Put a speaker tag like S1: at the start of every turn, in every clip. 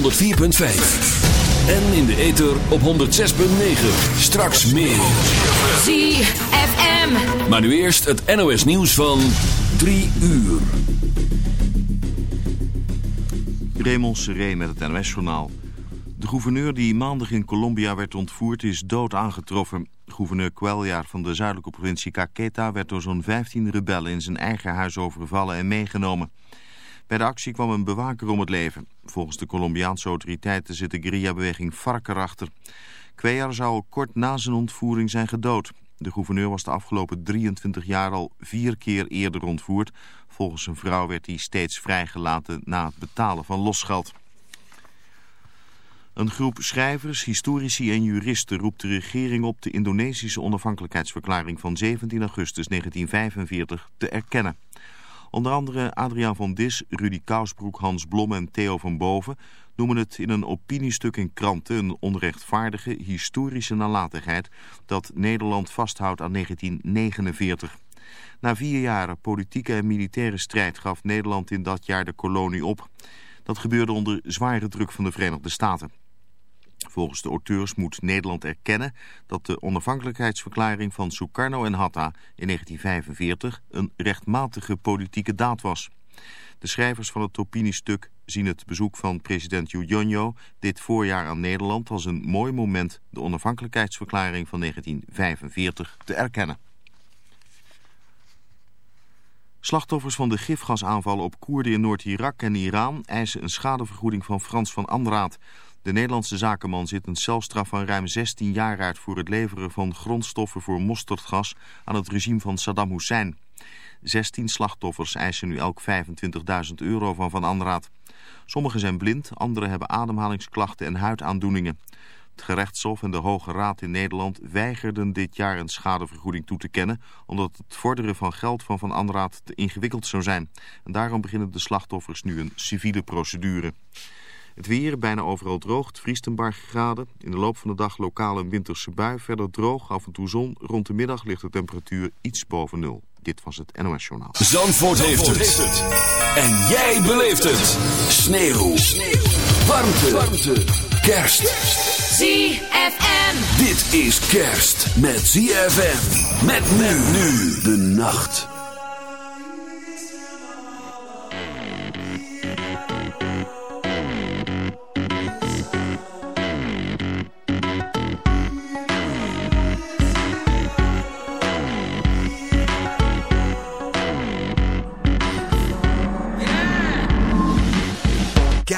S1: En in de ether op 106.9. Straks meer.
S2: ZFM.
S1: Maar nu eerst het NOS nieuws van 3 uur.
S3: Raymond Seré met het NOS-journaal. De gouverneur die maandag in Colombia werd ontvoerd is dood aangetroffen. Gouverneur Cuellar van de zuidelijke provincie Caqueta werd door zo'n 15 rebellen in zijn eigen huis overvallen en meegenomen. Bij de actie kwam een bewaker om het leven. Volgens de Colombiaanse autoriteiten zit de guerrilla-beweging FARC erachter. Cuellar zou kort na zijn ontvoering zijn gedood. De gouverneur was de afgelopen 23 jaar al vier keer eerder ontvoerd. Volgens zijn vrouw werd hij steeds vrijgelaten na het betalen van losgeld. Een groep schrijvers, historici en juristen roept de regering op de Indonesische onafhankelijkheidsverklaring van 17 augustus 1945 te erkennen. Onder andere Adriaan van Dis, Rudy Kousbroek, Hans Blom en Theo van Boven noemen het in een opiniestuk in kranten een onrechtvaardige historische nalatigheid dat Nederland vasthoudt aan 1949. Na vier jaren politieke en militaire strijd gaf Nederland in dat jaar de kolonie op. Dat gebeurde onder zware druk van de Verenigde Staten. Volgens de auteurs moet Nederland erkennen dat de onafhankelijkheidsverklaring van Sukarno en Hatta in 1945 een rechtmatige politieke daad was. De schrijvers van het opiniestuk zien het bezoek van president Yudhoyono dit voorjaar aan Nederland als een mooi moment de onafhankelijkheidsverklaring van 1945 te erkennen. Slachtoffers van de gifgasaanvallen op Koerden in Noord-Irak en Iran eisen een schadevergoeding van Frans van Andraat. De Nederlandse zakenman zit een celstraf van ruim 16 jaar uit voor het leveren van grondstoffen voor mosterdgas aan het regime van Saddam Hussein. 16 slachtoffers eisen nu elk 25.000 euro van Van Andraat. Sommigen zijn blind, anderen hebben ademhalingsklachten en huidaandoeningen. Het gerechtshof en de Hoge Raad in Nederland weigerden dit jaar een schadevergoeding toe te kennen... omdat het vorderen van geld van Van Andraat te ingewikkeld zou zijn. Daarom beginnen de slachtoffers nu een civiele procedure. Het weer bijna overal droog, het vriest een paar graden. In de loop van de dag lokaal een winterse bui. Verder droog, af en toe zon. Rond de middag ligt de temperatuur iets boven nul. Dit was het NOS Journaal.
S1: Zandvoort, heeft, het. En jij beleeft het. Sneeuw. Warmte. Warmte. Kerst.
S2: ZFM.
S1: Dit is kerst met ZFM. Met men nu de nacht.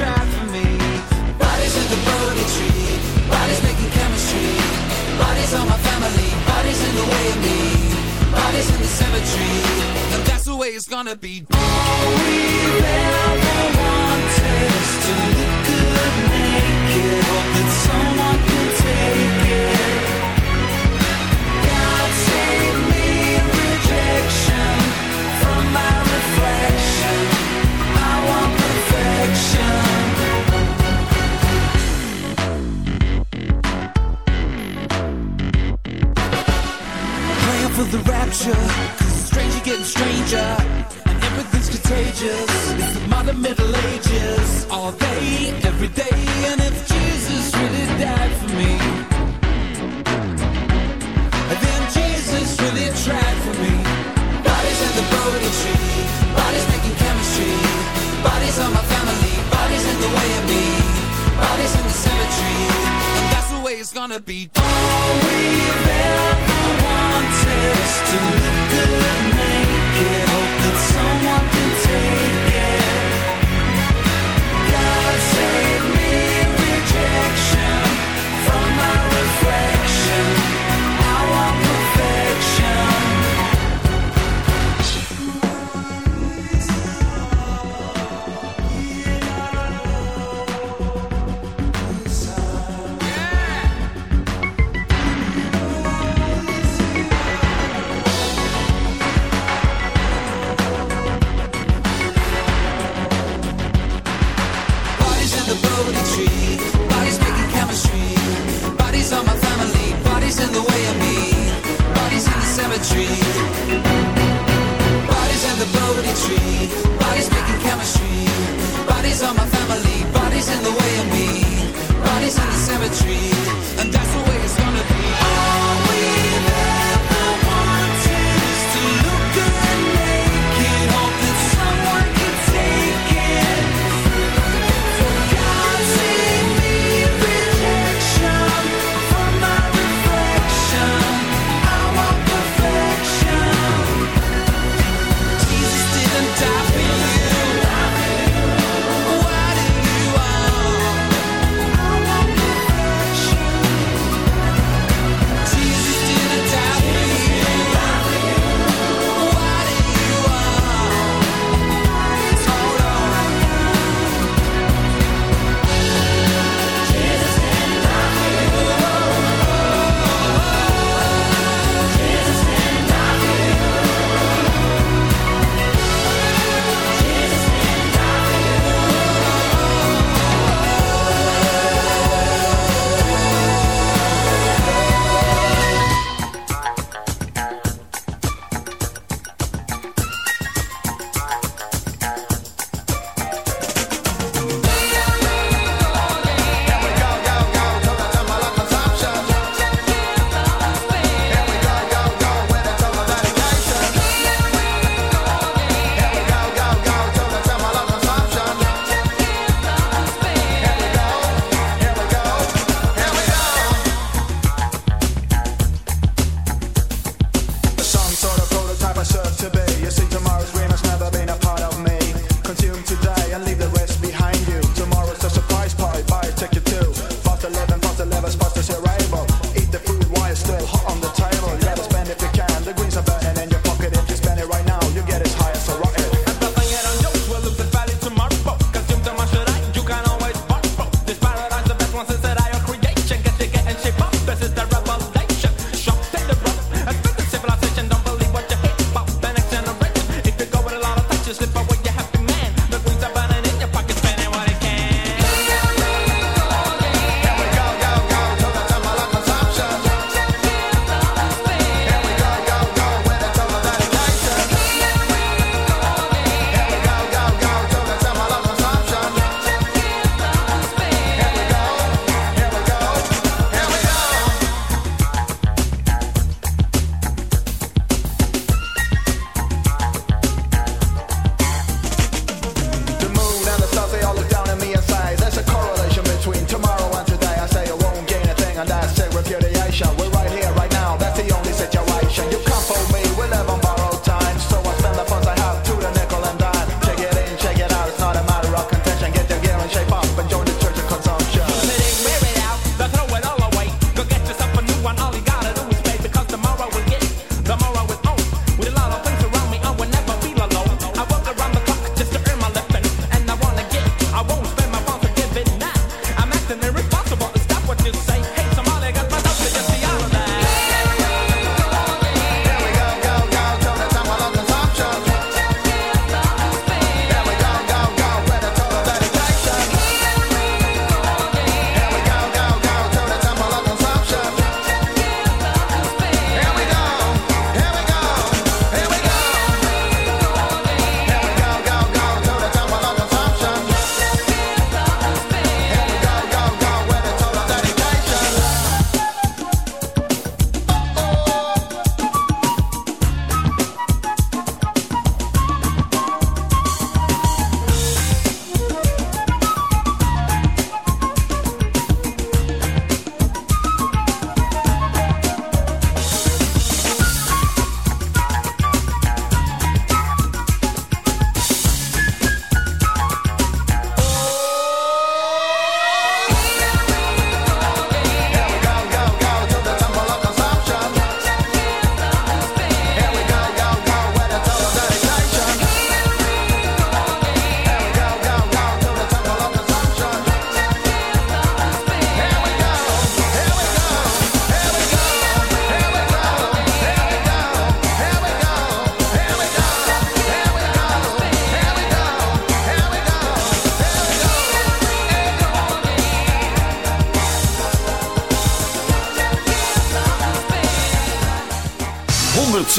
S4: Tried for me. Bodies in the purgatory, bodies making chemistry. Bodies on my family, bodies in the way of me. Bodies in the cemetery, and that's the way it's gonna be. All we've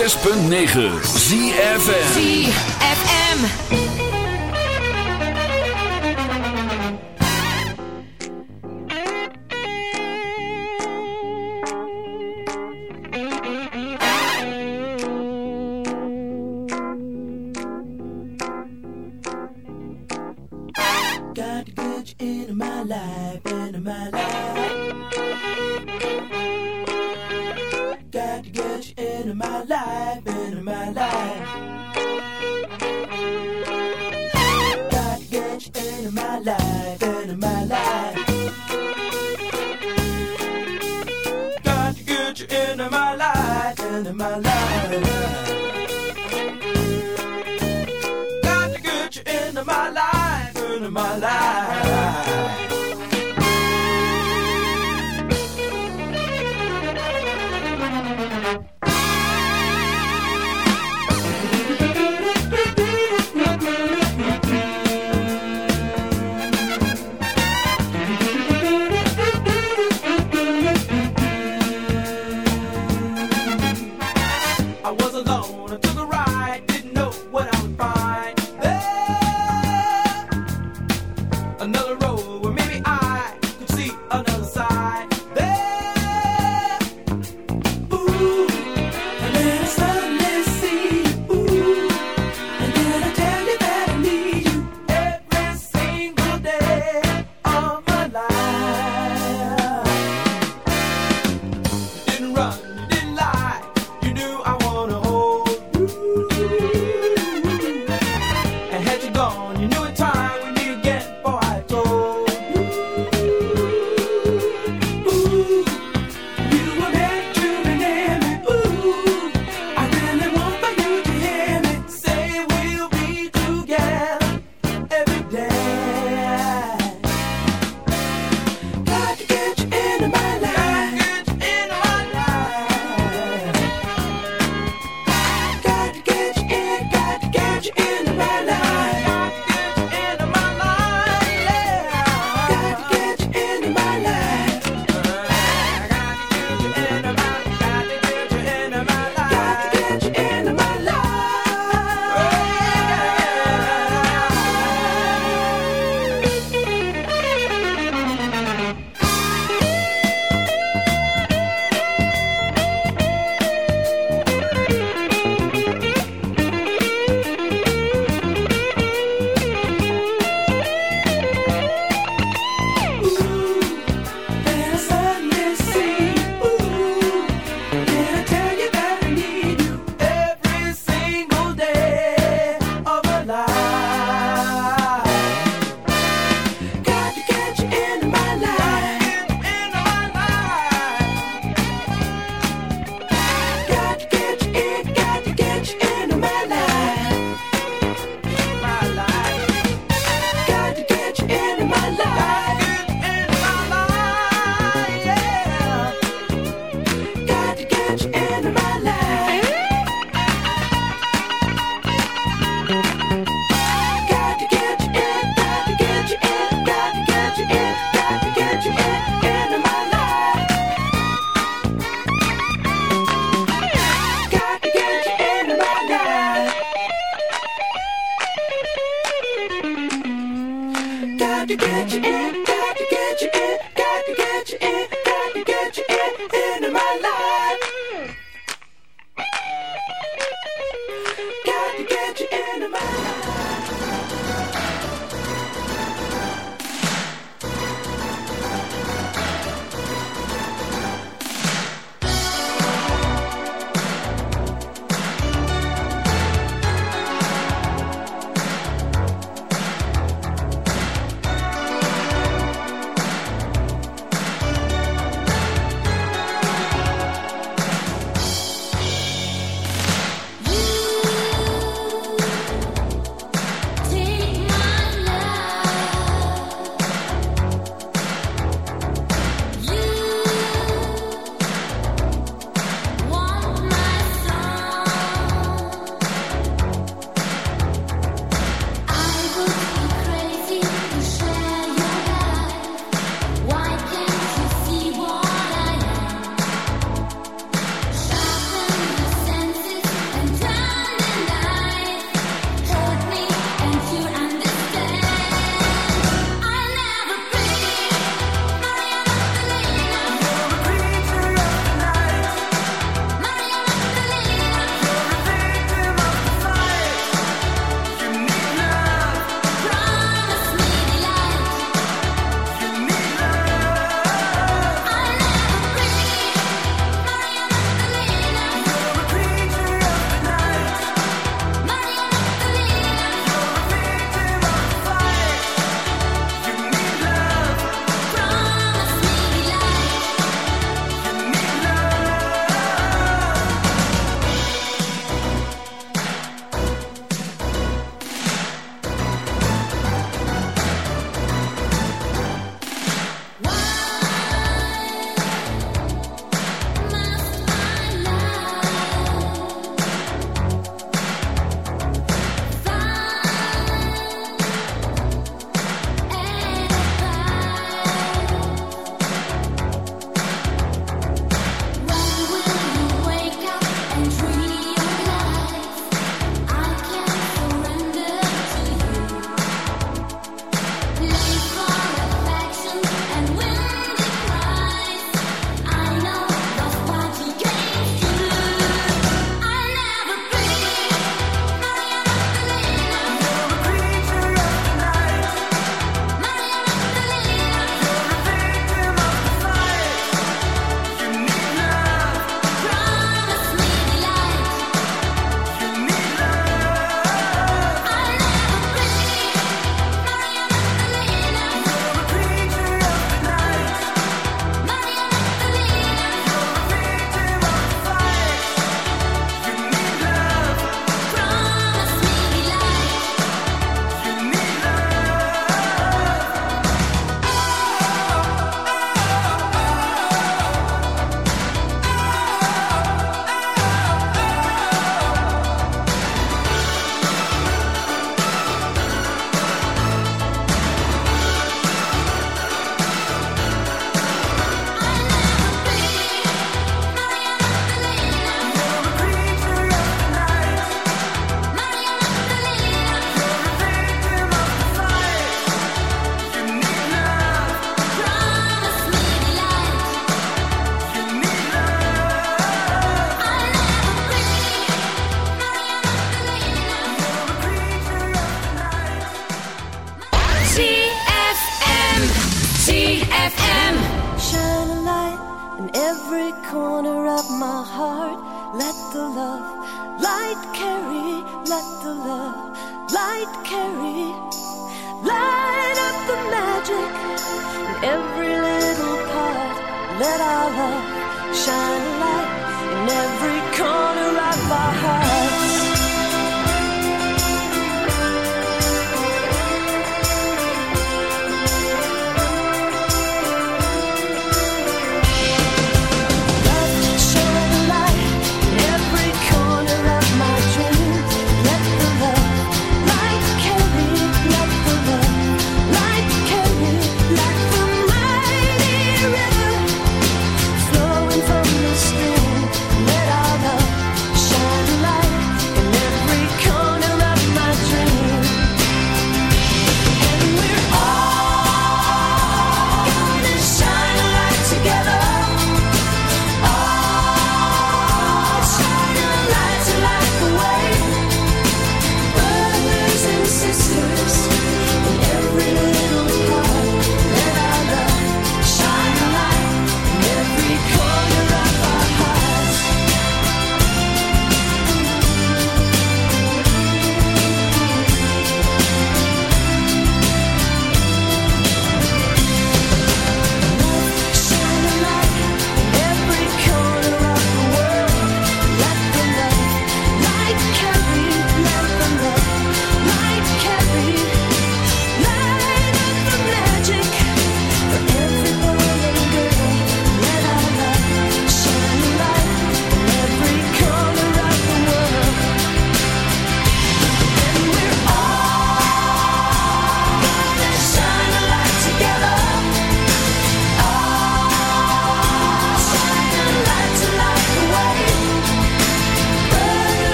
S1: 106.9 ZFM
S5: my life, into my life.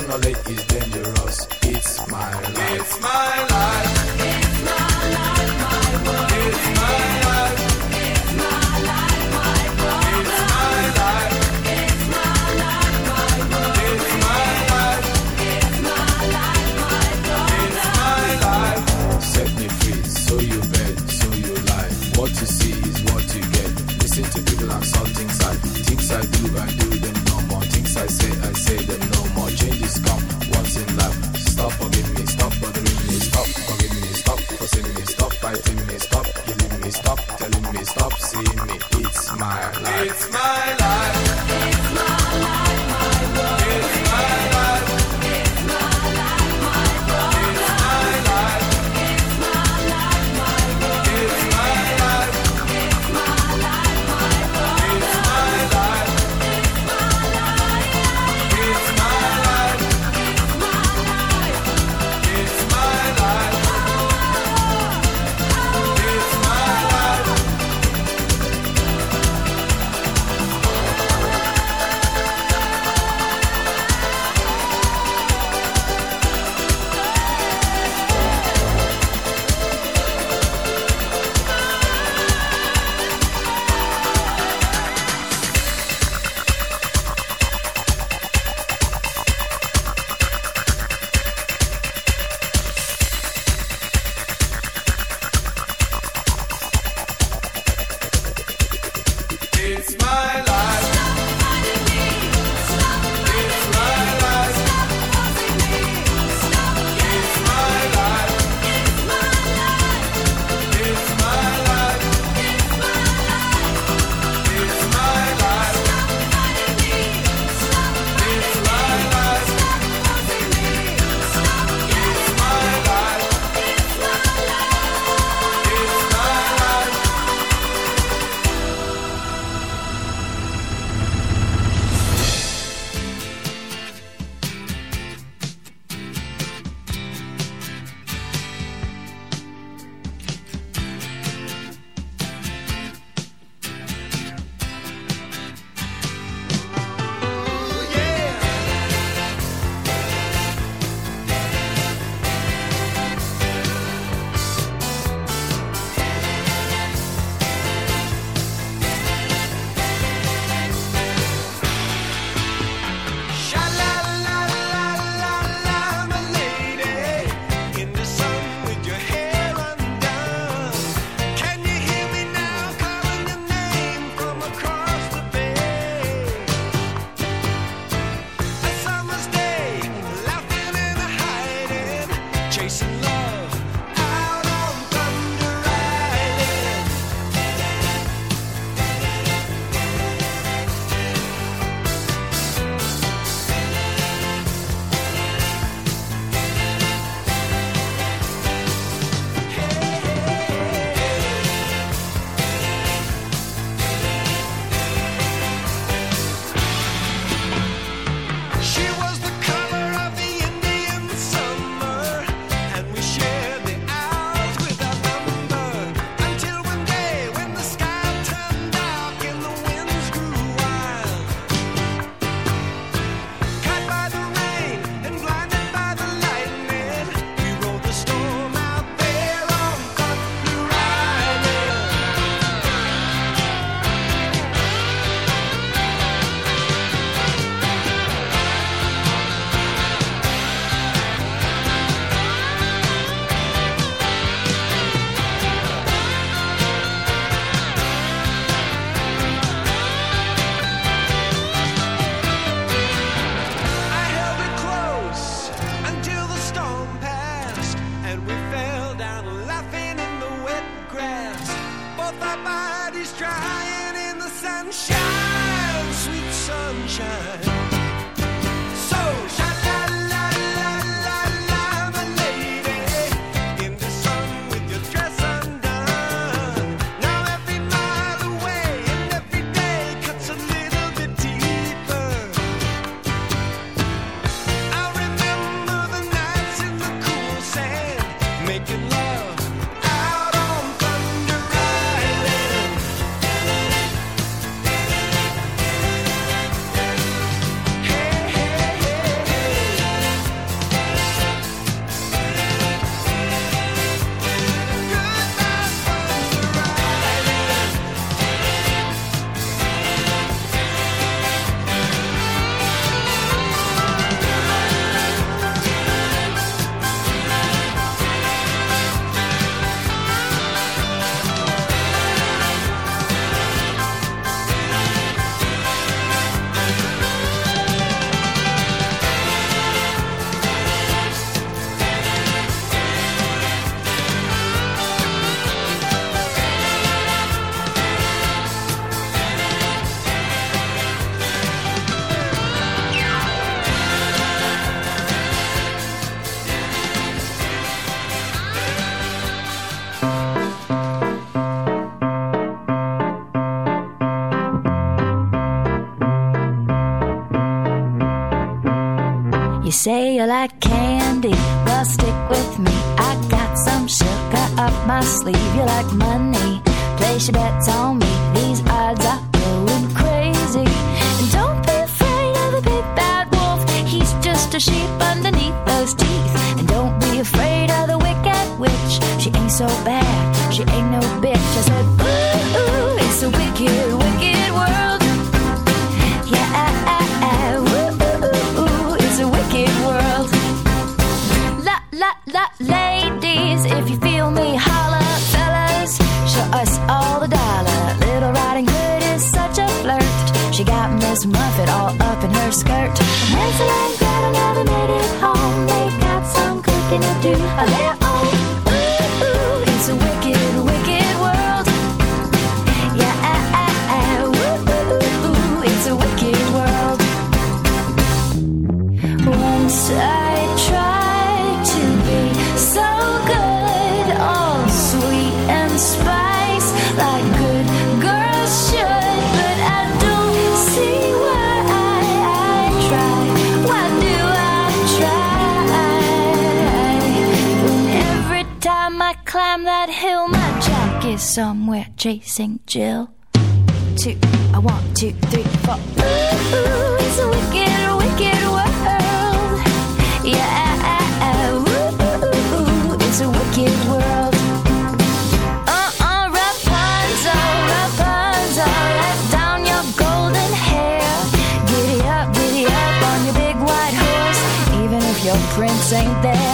S5: to
S6: is dangerous. It's my life.
S5: It's my life. It's my life, my world. It's my life.
S7: she bets on ain't there.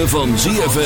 S8: Ritme van ZFM.